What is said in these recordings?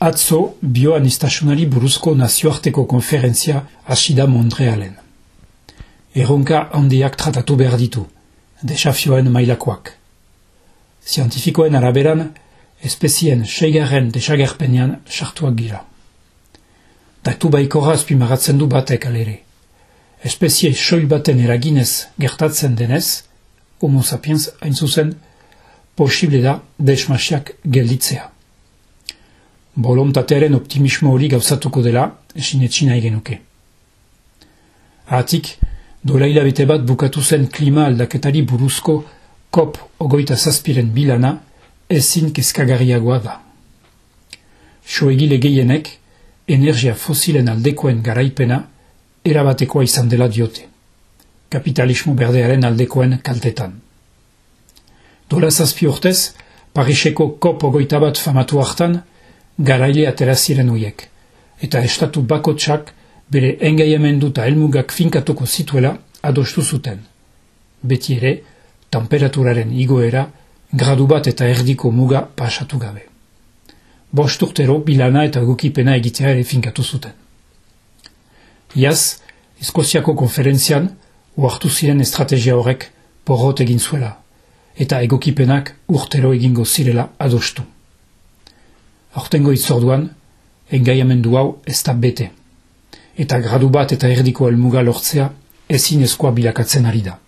Atzo bioanistasunari buruzko nazioarteko konferentzia asida Montrealen. Erronka handiak tratatu behar ditu, desafioen mailakoak. Zientifikoen araberan, espezien seigarren desagerpenean sartuak gira. Datu baikora azpimaratzen du batek alere. Espezie soil baten eraginez gertatzen denez, homo sapiens hain zuzen, posible da desmasiak gelditzea. Bolontatearen optimismo hori gauzatuko dela, esin etxina genuke. Ahatik, dola hilabete bat bukatu zen klima aldaketari buruzko kop ogoita zazpiren bilana, ezin kezkagarriagoa da. Soegile gehienek, energia fosilen aldekoen garaipena, erabatekoa izan dela diote. Kapitalismo berdearen aldekoen kaltetan. Dola zazpi urtez, Pariseko kop ogoita bat famatu hartan, garaile atera ziren uiek, eta estatu bakotsak bere engaiamendu eta elmugak finkatuko zituela adostu zuten. Beti ere, temperaturaren igoera, gradu bat eta erdiko muga pasatu gabe. Bost urtero bilana eta gukipena egitea ere finkatu zuten. Iaz, Eskoziako konferentzian, uartu ziren estrategia horrek porrot egin zuela, eta egokipenak urtero egingo zirela adostu. Hortengo itzorduan, engaiamendu hau ez da bete, eta gradu bat eta erdiko elmuga lortzea ezin eskoa bilakatzen ari da.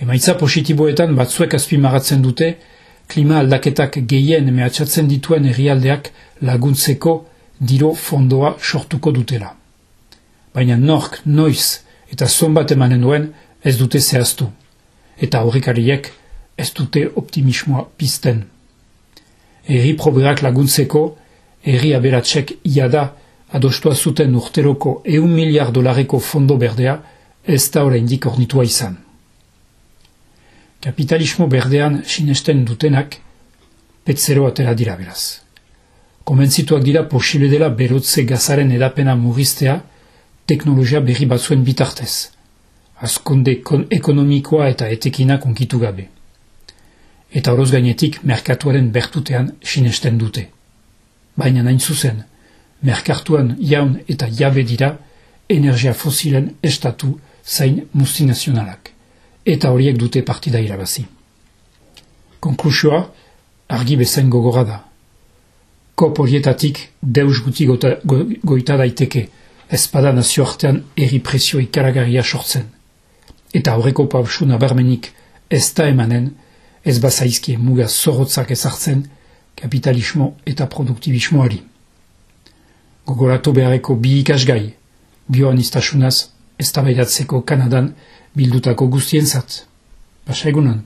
Emaitza positiboetan batzuek azpimaratzen dute, klima aldaketak gehien mehatxatzen dituen herrialdeak laguntzeko diro fondoa sortuko dutela baina nork, noiz eta zonbat emanen duen ez dute zehaztu, eta horrikariek ez dute optimismoa pizten. Eri proberak laguntzeko, eri aberatsek iada adostua zuten urteroko eun miliar dolareko fondo berdea ez da oraindik ornitua izan. Kapitalismo berdean sinesten dutenak petzero atera dira beraz. Komentzituak dira posible dela berotze gazaren edapena mugistea, teknologia berri batzuen bitartez. Azkonde ekonomikoa eta etekina konkitu gabe. Eta horoz gainetik merkatuaren bertutean sinesten dute. Baina nain zuzen, merkatuan jaun eta jabe dira energia fosilen estatu zain multinazionalak. Eta horiek dute partida irabazi. Konklusioa, argi bezain gogora da. Kop horietatik deus guti goita daiteke, ezpada nazioartean erri presio ikaragarria sortzen. Eta horreko pausu nabarmenik ez da emanen, ez bazaizkie muga zorotzak ezartzen kapitalismo eta produktibismoari. Gogoratu beharreko bi ikasgai, bioan iztasunaz ez Kanadan bildutako guztien zat. Basa egunan.